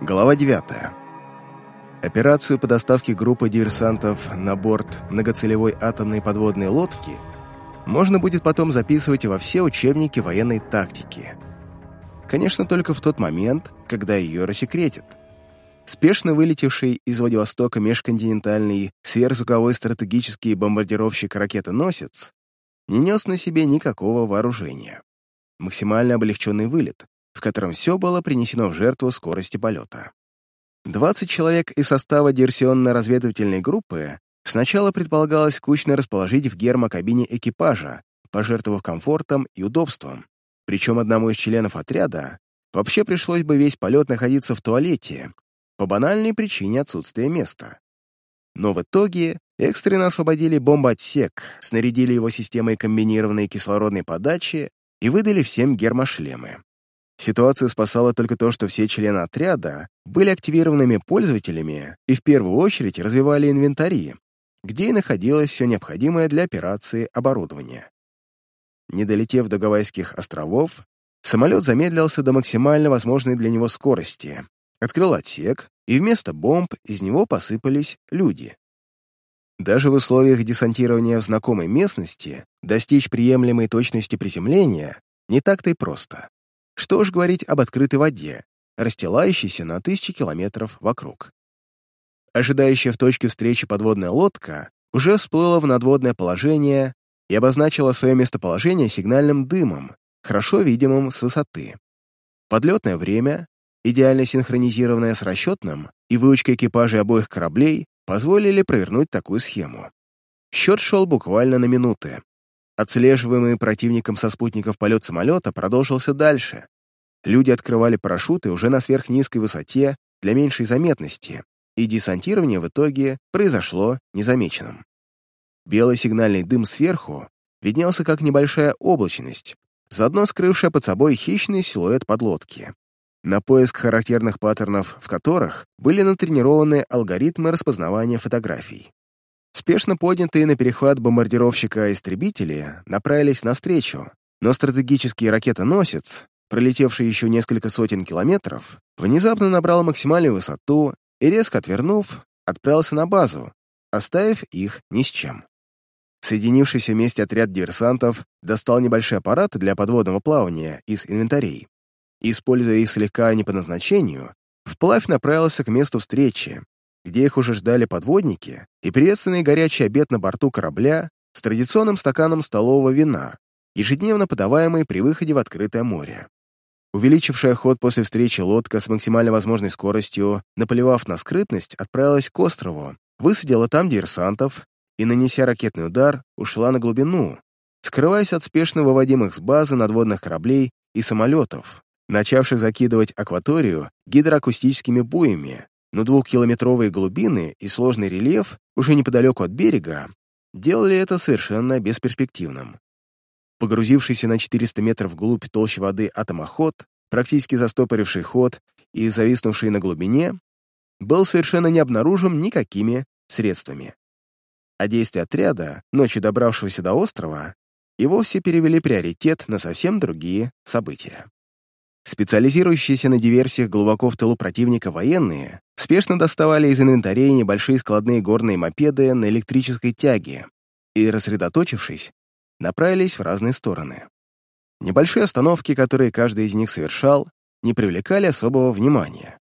Глава 9. Операцию по доставке группы диверсантов на борт многоцелевой атомной подводной лодки можно будет потом записывать во все учебники военной тактики. Конечно, только в тот момент, когда ее рассекретят. Спешно вылетевший из Владивостока межконтинентальный сверхзвуковой стратегический бомбардировщик-ракетоносец не нес на себе никакого вооружения. Максимально облегченный вылет, в котором все было принесено в жертву скорости полета. 20 человек из состава диверсионно-разведывательной группы сначала предполагалось кучно расположить в гермокабине экипажа, пожертвовав комфортом и удобством. Причем одному из членов отряда вообще пришлось бы весь полет находиться в туалете, по банальной причине отсутствия места. Но в итоге экстренно освободили бомбоотсек, снарядили его системой комбинированной кислородной подачи и выдали всем гермошлемы. Ситуацию спасало только то, что все члены отряда были активированными пользователями и в первую очередь развивали инвентари, где и находилось все необходимое для операции оборудование. Не долетев до Гавайских островов, самолет замедлился до максимально возможной для него скорости, открыл отсек, и вместо бомб из него посыпались люди. Даже в условиях десантирования в знакомой местности достичь приемлемой точности приземления не так-то и просто. Что уж говорить об открытой воде, расстилающейся на тысячи километров вокруг. Ожидающая в точке встречи подводная лодка уже всплыла в надводное положение и обозначила свое местоположение сигнальным дымом, хорошо видимым с высоты. Подлетное время, идеально синхронизированное с расчетным и выучкой экипажей обоих кораблей, позволили провернуть такую схему. Счет шел буквально на минуты. Отслеживаемый противником со спутников полет самолета продолжился дальше. Люди открывали парашюты уже на сверхнизкой высоте для меньшей заметности, и десантирование в итоге произошло незамеченным. Белый сигнальный дым сверху виднелся как небольшая облачность, заодно скрывшая под собой хищный силуэт подлодки, на поиск характерных паттернов в которых были натренированы алгоритмы распознавания фотографий. Спешно поднятые на перехват бомбардировщика-истребители направились навстречу, но стратегический ракетоносец, пролетевший еще несколько сотен километров, внезапно набрал максимальную высоту и, резко отвернув, отправился на базу, оставив их ни с чем. Соединившийся вместе отряд диверсантов достал небольшие аппараты для подводного плавания из инвентарей. Используя их слегка не по назначению, вплавь направился к месту встречи, где их уже ждали подводники и приветственный горячий обед на борту корабля с традиционным стаканом столового вина, ежедневно подаваемый при выходе в открытое море. Увеличившая ход после встречи лодка с максимально возможной скоростью, наплевав на скрытность, отправилась к острову, высадила там диверсантов и, нанеся ракетный удар, ушла на глубину, скрываясь от спешно выводимых с базы надводных кораблей и самолетов, начавших закидывать акваторию гидроакустическими буями, но двухкилометровые глубины и сложный рельеф уже неподалеку от берега делали это совершенно бесперспективным. Погрузившийся на 400 метров вглубь толщи воды атомоход, практически застопоривший ход и зависнувший на глубине, был совершенно не обнаружен никакими средствами. А действия отряда, ночью добравшегося до острова, и вовсе перевели приоритет на совсем другие события. Специализирующиеся на диверсиях глубоко в тылу противника военные спешно доставали из инвентарей небольшие складные горные мопеды на электрической тяге и, рассредоточившись, направились в разные стороны. Небольшие остановки, которые каждый из них совершал, не привлекали особого внимания.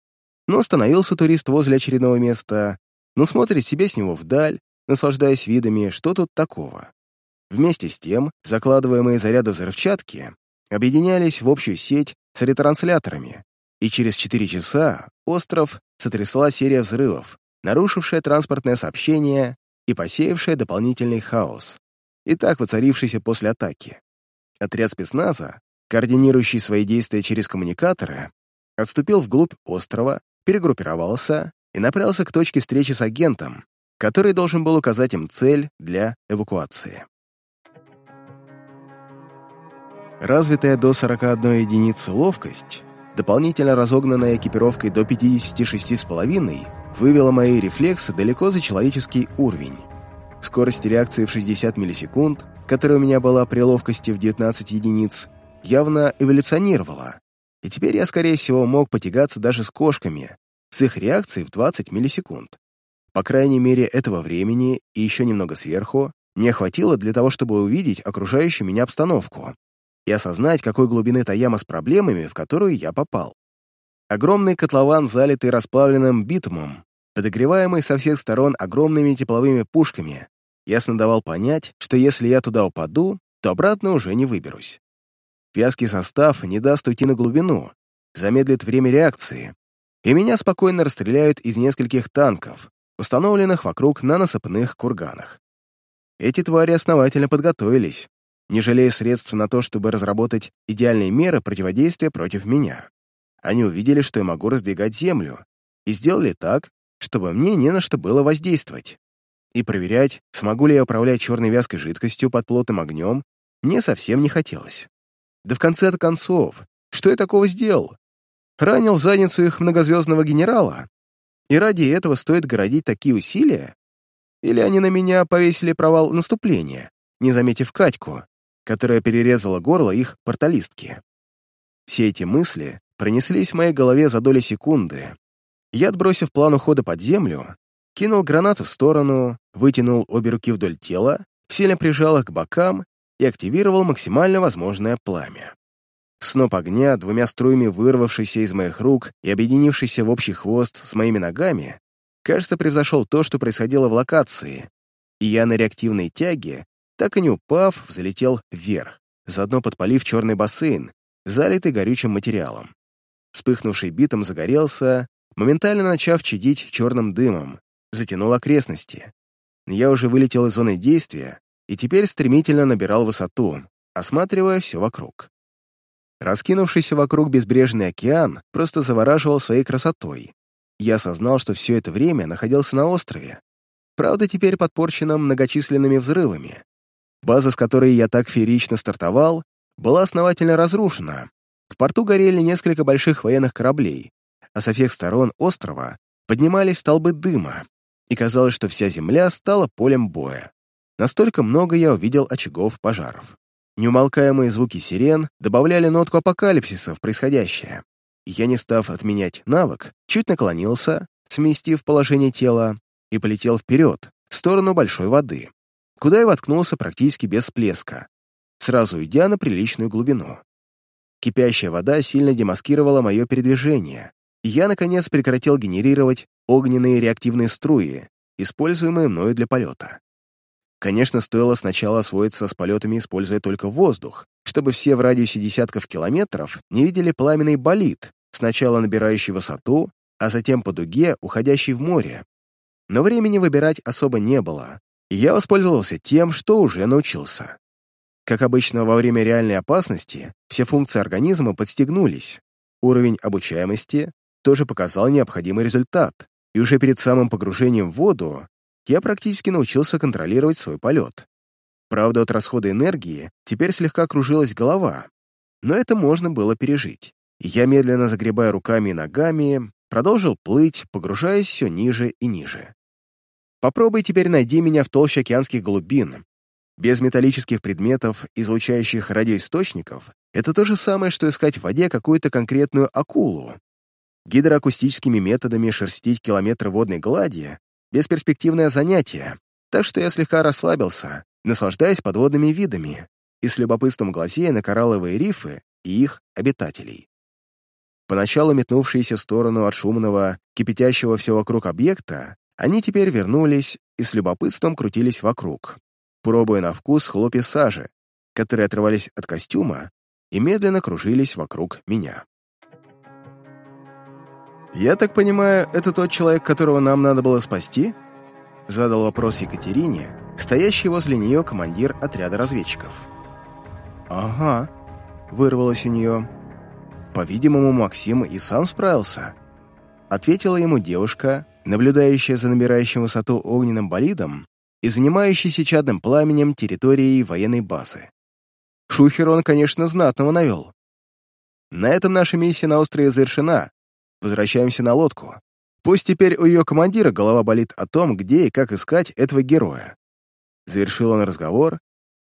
Но остановился турист возле очередного места, но смотрит себе с него вдаль, наслаждаясь видами, что тут такого. Вместе с тем, закладываемые заряды взрывчатки объединялись в общую сеть с ретрансляторами, и через 4 часа остров сотрясла серия взрывов, нарушившая транспортное сообщение и посеявшая дополнительный хаос, и так воцарившийся после атаки. Отряд спецназа, координирующий свои действия через коммуникаторы, отступил вглубь острова, перегруппировался и направился к точке встречи с агентом, который должен был указать им цель для эвакуации. Развитая до 41 единицы ловкость, дополнительно разогнанная экипировкой до 56,5, вывела мои рефлексы далеко за человеческий уровень. Скорость реакции в 60 миллисекунд, которая у меня была при ловкости в 19 единиц, явно эволюционировала, и теперь я, скорее всего, мог потягаться даже с кошками, с их реакцией в 20 миллисекунд. По крайней мере, этого времени и еще немного сверху мне хватило для того, чтобы увидеть окружающую меня обстановку и осознать, какой глубины та яма с проблемами, в которую я попал. Огромный котлован, залитый расплавленным битумом, подогреваемый со всех сторон огромными тепловыми пушками, ясно давал понять, что если я туда упаду, то обратно уже не выберусь. Вязкий состав не даст уйти на глубину, замедлит время реакции, и меня спокойно расстреляют из нескольких танков, установленных вокруг на насыпных курганах. Эти твари основательно подготовились, не жалея средств на то, чтобы разработать идеальные меры противодействия против меня. Они увидели, что я могу раздвигать землю, и сделали так, чтобы мне не на что было воздействовать. И проверять, смогу ли я управлять черной вязкой жидкостью под плотным огнем, мне совсем не хотелось. Да в конце-то концов, что я такого сделал? Ранил задницу их многозвездного генерала? И ради этого стоит городить такие усилия? Или они на меня повесили провал наступления, не заметив Катьку, которая перерезала горло их порталистки? Все эти мысли пронеслись в моей голове за доли секунды. Я, отбросив план ухода под землю, кинул гранату в сторону, вытянул обе руки вдоль тела, сильно прижал их к бокам и активировал максимально возможное пламя. Сноп огня, двумя струями вырвавшийся из моих рук и объединившийся в общий хвост с моими ногами, кажется, превзошел то, что происходило в локации, и я на реактивной тяге, так и не упав, взлетел вверх, заодно подпалив черный бассейн, залитый горючим материалом. Вспыхнувший битом загорелся, моментально начав чадить черным дымом, затянул окрестности. Я уже вылетел из зоны действия и теперь стремительно набирал высоту, осматривая все вокруг. Раскинувшийся вокруг безбрежный океан просто завораживал своей красотой. Я осознал, что все это время находился на острове, правда, теперь подпорченном многочисленными взрывами. База, с которой я так феерично стартовал, была основательно разрушена. В порту горели несколько больших военных кораблей, а со всех сторон острова поднимались столбы дыма, и казалось, что вся земля стала полем боя. Настолько много я увидел очагов пожаров. Неумолкаемые звуки сирен добавляли нотку апокалипсиса в происходящее. Я, не став отменять навык, чуть наклонился, сместив положение тела, и полетел вперед, в сторону большой воды, куда я воткнулся практически без всплеска, сразу идя на приличную глубину. Кипящая вода сильно демаскировала мое передвижение, и я, наконец, прекратил генерировать огненные реактивные струи, используемые мною для полета. Конечно, стоило сначала освоиться с полетами, используя только воздух, чтобы все в радиусе десятков километров не видели пламенный болид, сначала набирающий высоту, а затем по дуге, уходящий в море. Но времени выбирать особо не было, и я воспользовался тем, что уже научился. Как обычно, во время реальной опасности все функции организма подстегнулись. Уровень обучаемости тоже показал необходимый результат, и уже перед самым погружением в воду я практически научился контролировать свой полет. Правда, от расхода энергии теперь слегка кружилась голова, но это можно было пережить. я, медленно загребая руками и ногами, продолжил плыть, погружаясь все ниже и ниже. Попробуй теперь найди меня в толще океанских глубин. Без металлических предметов, излучающих радиоисточников, это то же самое, что искать в воде какую-то конкретную акулу. Гидроакустическими методами шерстить километры водной глади бесперспективное занятие, так что я слегка расслабился, наслаждаясь подводными видами и с любопытством глазея на коралловые рифы и их обитателей. Поначалу метнувшиеся в сторону от шумного, кипятящего все вокруг объекта, они теперь вернулись и с любопытством крутились вокруг, пробуя на вкус хлопья сажи, которые отрывались от костюма и медленно кружились вокруг меня. «Я так понимаю, это тот человек, которого нам надо было спасти?» Задал вопрос Екатерине, стоящий возле нее командир отряда разведчиков. «Ага», — вырвалось у нее. «По-видимому, Максим и сам справился», — ответила ему девушка, наблюдающая за набирающим высоту огненным болидом и занимающейся чадным пламенем территорией военной базы. Шухер он, конечно, знатного навел. На этом наша миссия на острове завершена, Возвращаемся на лодку. Пусть теперь у ее командира голова болит о том, где и как искать этого героя. Завершил он разговор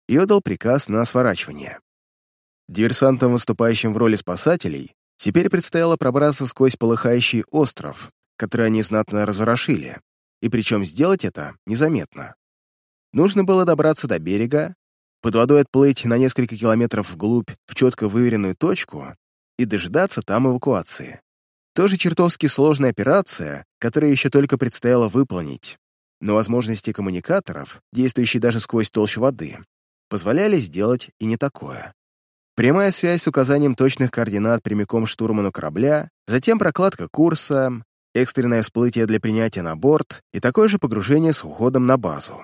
и отдал приказ на сворачивание. Диверсантам, выступающим в роли спасателей, теперь предстояло пробраться сквозь полыхающий остров, который они знатно разворошили, и причем сделать это незаметно. Нужно было добраться до берега, под водой отплыть на несколько километров вглубь в четко выверенную точку и дожидаться там эвакуации. Тоже чертовски сложная операция, которая еще только предстояло выполнить. Но возможности коммуникаторов, действующие даже сквозь толщу воды, позволяли сделать и не такое. Прямая связь с указанием точных координат прямиком штурману корабля, затем прокладка курса, экстренное всплытие для принятия на борт и такое же погружение с уходом на базу.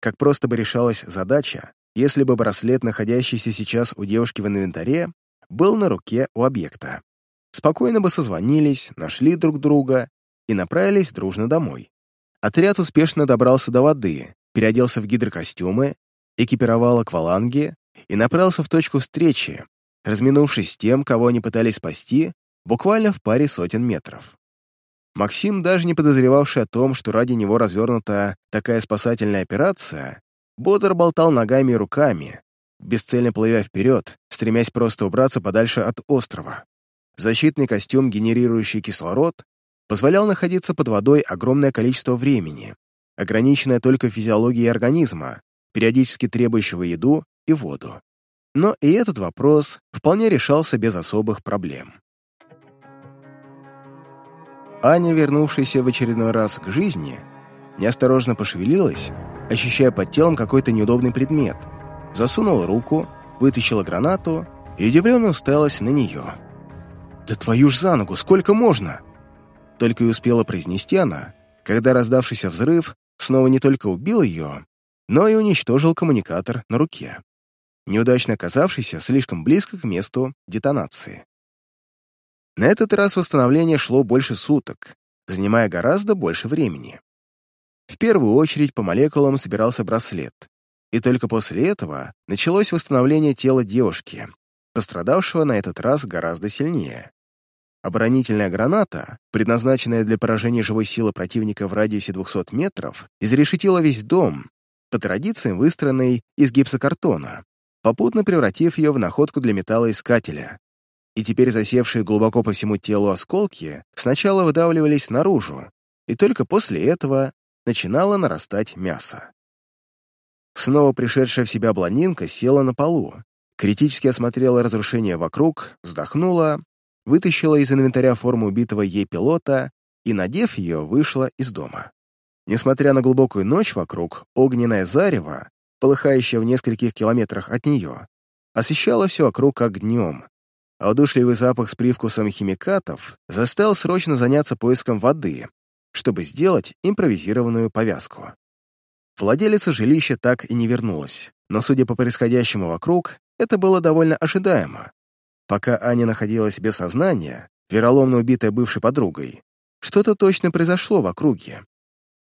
Как просто бы решалась задача, если бы браслет, находящийся сейчас у девушки в инвентаре, был на руке у объекта. Спокойно бы созвонились, нашли друг друга и направились дружно домой. Отряд успешно добрался до воды, переоделся в гидрокостюмы, экипировал акваланги и направился в точку встречи, разминувшись с тем, кого они пытались спасти, буквально в паре сотен метров. Максим, даже не подозревавший о том, что ради него развернута такая спасательная операция, бодро болтал ногами и руками, бесцельно плывя вперед, стремясь просто убраться подальше от острова. Защитный костюм, генерирующий кислород, позволял находиться под водой огромное количество времени, ограниченное только физиологией организма, периодически требующего еду и воду. Но и этот вопрос вполне решался без особых проблем. Аня, вернувшаяся в очередной раз к жизни, неосторожно пошевелилась, ощущая под телом какой-то неудобный предмет, засунула руку, вытащила гранату и удивленно уставилась на нее. «Да твою ж за ногу, сколько можно?» Только и успела произнести она, когда раздавшийся взрыв снова не только убил ее, но и уничтожил коммуникатор на руке, неудачно оказавшийся слишком близко к месту детонации. На этот раз восстановление шло больше суток, занимая гораздо больше времени. В первую очередь по молекулам собирался браслет, и только после этого началось восстановление тела девушки, пострадавшего на этот раз гораздо сильнее. Оборонительная граната, предназначенная для поражения живой силы противника в радиусе 200 метров, изрешетила весь дом, по традициям выстроенный из гипсокартона, попутно превратив ее в находку для металлоискателя. И теперь засевшие глубоко по всему телу осколки сначала выдавливались наружу, и только после этого начинало нарастать мясо. Снова пришедшая в себя блондинка села на полу, критически осмотрела разрушение вокруг, вздохнула, вытащила из инвентаря форму убитого ей пилота и, надев ее, вышла из дома. Несмотря на глубокую ночь вокруг, огненное зарево, полыхающее в нескольких километрах от нее, освещало все вокруг как днем, а удушливый запах с привкусом химикатов заставил срочно заняться поиском воды, чтобы сделать импровизированную повязку. Владелица жилища так и не вернулась, но, судя по происходящему вокруг, это было довольно ожидаемо. Пока Аня находилась без сознания, вероломно убитая бывшей подругой, что-то точно произошло в округе.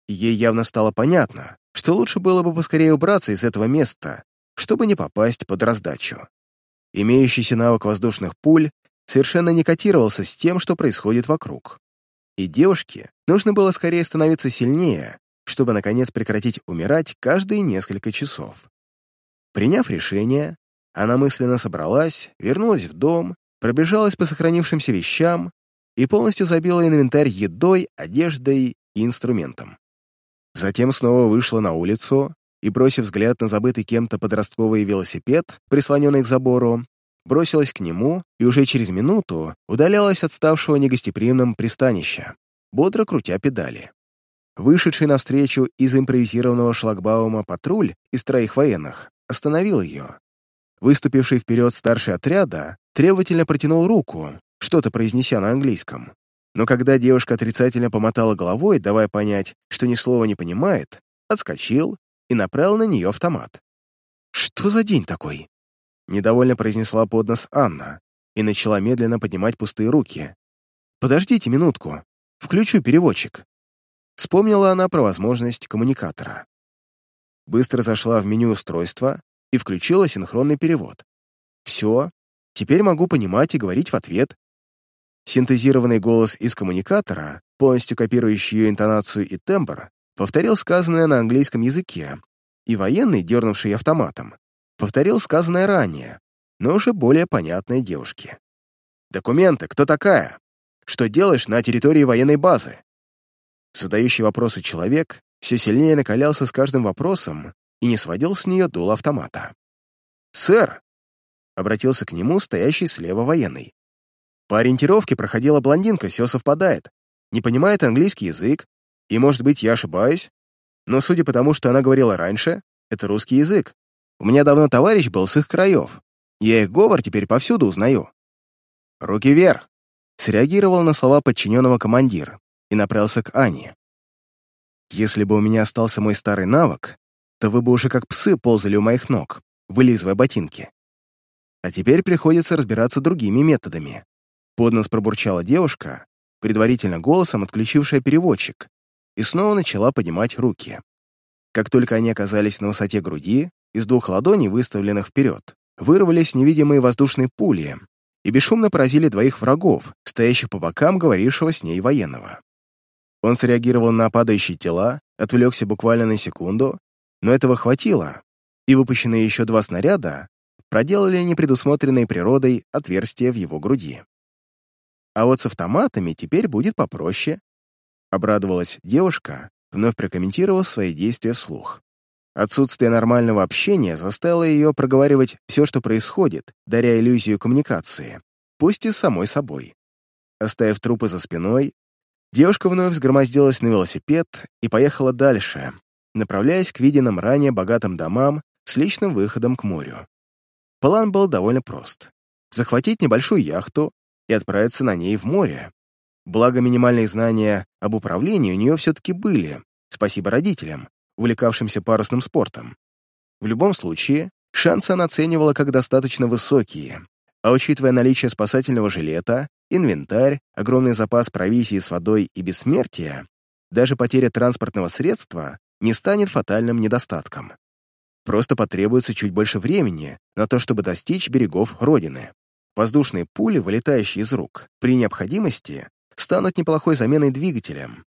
Ей явно стало понятно, что лучше было бы поскорее убраться из этого места, чтобы не попасть под раздачу. Имеющийся навык воздушных пуль совершенно не котировался с тем, что происходит вокруг. И девушке нужно было скорее становиться сильнее, чтобы, наконец, прекратить умирать каждые несколько часов. Приняв решение, она мысленно собралась, вернулась в дом, пробежалась по сохранившимся вещам и полностью забила инвентарь едой, одеждой и инструментом. Затем снова вышла на улицу и, бросив взгляд на забытый кем-то подростковый велосипед, прислоненный к забору, бросилась к нему и уже через минуту удалялась от ставшего негостеприимным пристанища, бодро крутя педали. Вышедший навстречу из импровизированного шлагбаума патруль из троих военных остановил ее. Выступивший вперед старший отряда требовательно протянул руку, что-то произнеся на английском. Но когда девушка отрицательно помотала головой, давая понять, что ни слова не понимает, отскочил и направил на нее автомат. «Что за день такой?» Недовольно произнесла под нос Анна и начала медленно поднимать пустые руки. «Подождите минутку, включу переводчик». Вспомнила она про возможность коммуникатора. Быстро зашла в меню устройства и включила синхронный перевод. «Все, теперь могу понимать и говорить в ответ». Синтезированный голос из коммуникатора, полностью копирующий ее интонацию и тембр, повторил сказанное на английском языке, и военный, дернувший автоматом, повторил сказанное ранее, но уже более понятное девушке. «Документы, кто такая? Что делаешь на территории военной базы? Задающий вопросы человек все сильнее накалялся с каждым вопросом и не сводил с нее дул автомата. «Сэр!» — обратился к нему стоящий слева военный. «По ориентировке проходила блондинка, все совпадает. Не понимает английский язык, и, может быть, я ошибаюсь, но судя по тому, что она говорила раньше, это русский язык. У меня давно товарищ был с их краев. Я их говор теперь повсюду узнаю». «Руки вверх!» — среагировал на слова подчиненного командир и направился к Ане. «Если бы у меня остался мой старый навык, то вы бы уже как псы ползали у моих ног, вылизывая ботинки. А теперь приходится разбираться другими методами. Поднос пробурчала девушка, предварительно голосом отключившая переводчик, и снова начала поднимать руки. Как только они оказались на высоте груди, из двух ладоней, выставленных вперед, вырвались невидимые воздушные пули и бесшумно поразили двоих врагов, стоящих по бокам говорившего с ней военного. Он среагировал на падающие тела, отвлекся буквально на секунду но этого хватило, и выпущенные еще два снаряда проделали непредусмотренной природой отверстие в его груди. А вот с автоматами теперь будет попроще. Обрадовалась девушка, вновь прокомментировав свои действия вслух. Отсутствие нормального общения заставило ее проговаривать все, что происходит, даря иллюзию коммуникации, пусть и самой собой. Оставив трупы за спиной, девушка вновь сгромоздилась на велосипед и поехала дальше, направляясь к виденным ранее богатым домам с личным выходом к морю. План был довольно прост. Захватить небольшую яхту и отправиться на ней в море. Благо, минимальные знания об управлении у нее все-таки были, спасибо родителям, увлекавшимся парусным спортом. В любом случае, шансы она оценивала как достаточно высокие, а учитывая наличие спасательного жилета, инвентарь, огромный запас провизии с водой и бессмертие, даже потеря транспортного средства не станет фатальным недостатком. Просто потребуется чуть больше времени на то, чтобы достичь берегов Родины. Воздушные пули, вылетающие из рук, при необходимости станут неплохой заменой двигателям.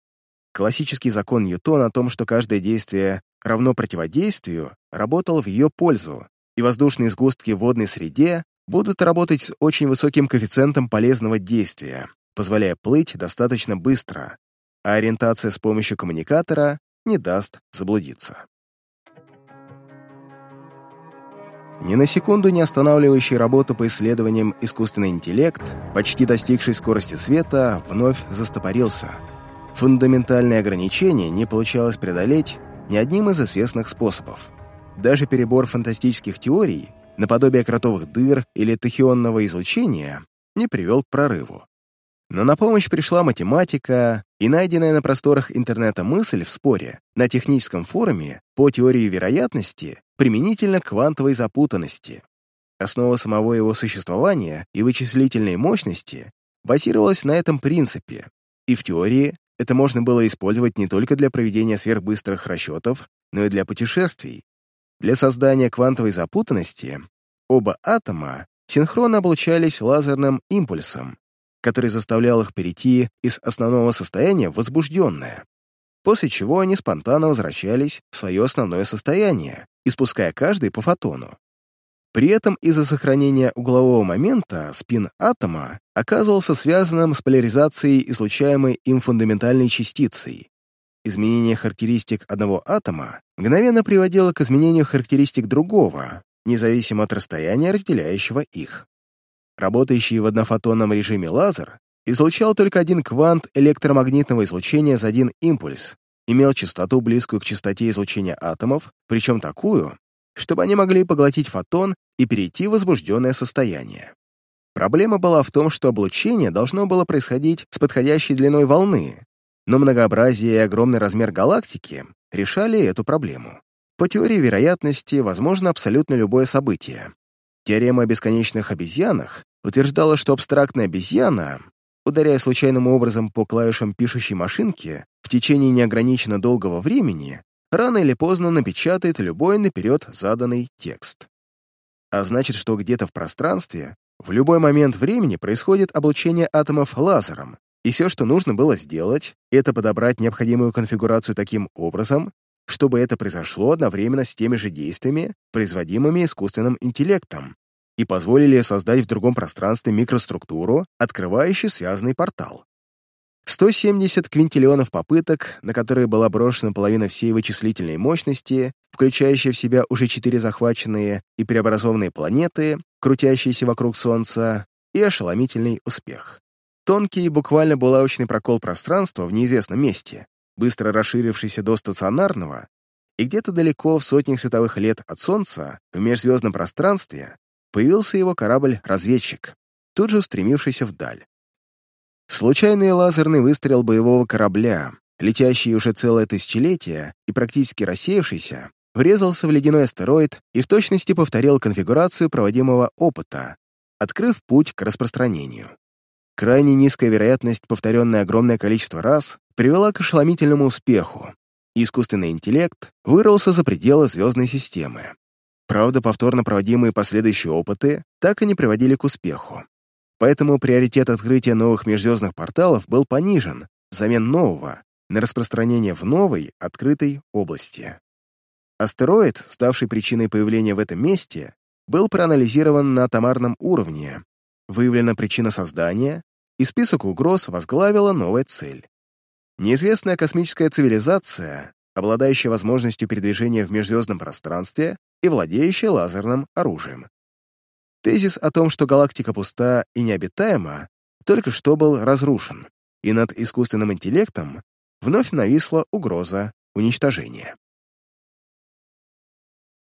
Классический закон Ньютона о том, что каждое действие равно противодействию, работал в ее пользу, и воздушные сгустки в водной среде будут работать с очень высоким коэффициентом полезного действия, позволяя плыть достаточно быстро, а ориентация с помощью коммуникатора не даст заблудиться. Ни на секунду не останавливающий работу по исследованиям искусственный интеллект, почти достигший скорости света, вновь застопорился. Фундаментальные ограничения не получалось преодолеть ни одним из известных способов. Даже перебор фантастических теорий, наподобие кротовых дыр или тахионного излучения, не привел к прорыву. Но на помощь пришла математика и найденная на просторах интернета мысль в споре на техническом форуме по теории вероятности применительно к квантовой запутанности. Основа самого его существования и вычислительной мощности базировалась на этом принципе, и в теории это можно было использовать не только для проведения сверхбыстрых расчетов, но и для путешествий. Для создания квантовой запутанности оба атома синхронно облучались лазерным импульсом, который заставлял их перейти из основного состояния в возбужденное, после чего они спонтанно возвращались в свое основное состояние, испуская каждый по фотону. При этом из-за сохранения углового момента спин атома оказывался связанным с поляризацией излучаемой им фундаментальной частицей. Изменение характеристик одного атома мгновенно приводило к изменению характеристик другого, независимо от расстояния, разделяющего их. Работающий в однофотонном режиме лазер излучал только один квант электромагнитного излучения за один импульс, имел частоту, близкую к частоте излучения атомов, причем такую, чтобы они могли поглотить фотон и перейти в возбужденное состояние. Проблема была в том, что облучение должно было происходить с подходящей длиной волны, но многообразие и огромный размер галактики решали эту проблему. По теории вероятности возможно абсолютно любое событие. Теорема о бесконечных обезьянах утверждала, что абстрактная обезьяна, ударяя случайным образом по клавишам пишущей машинки в течение неограниченно долгого времени, рано или поздно напечатает любой наперед заданный текст. А значит, что где-то в пространстве в любой момент времени происходит облучение атомов лазером, и все, что нужно было сделать, это подобрать необходимую конфигурацию таким образом, чтобы это произошло одновременно с теми же действиями, производимыми искусственным интеллектом, и позволили создать в другом пространстве микроструктуру, открывающую связанный портал. 170 квинтиллионов попыток, на которые была брошена половина всей вычислительной мощности, включающая в себя уже четыре захваченные и преобразованные планеты, крутящиеся вокруг Солнца, и ошеломительный успех. Тонкий, буквально булавочный прокол пространства в неизвестном месте, быстро расширившийся до стационарного, и где-то далеко в сотнях световых лет от Солнца, в межзвездном пространстве, появился его корабль-разведчик, тут же устремившийся вдаль. Случайный лазерный выстрел боевого корабля, летящий уже целое тысячелетие и практически рассеявшийся, врезался в ледяной астероид и в точности повторил конфигурацию проводимого опыта, открыв путь к распространению. Крайне низкая вероятность, повторенная огромное количество раз, привела к ошеломительному успеху, искусственный интеллект вырвался за пределы звездной системы. Правда, повторно проводимые последующие опыты так и не приводили к успеху. Поэтому приоритет открытия новых межзвездных порталов был понижен взамен нового на распространение в новой, открытой области. Астероид, ставший причиной появления в этом месте, был проанализирован на атомарном уровне, выявлена причина создания, и список угроз возглавила новая цель. Неизвестная космическая цивилизация, обладающая возможностью передвижения в межзвездном пространстве и владеющая лазерным оружием. Тезис о том, что галактика пуста и необитаема, только что был разрушен, и над искусственным интеллектом вновь нависла угроза уничтожения.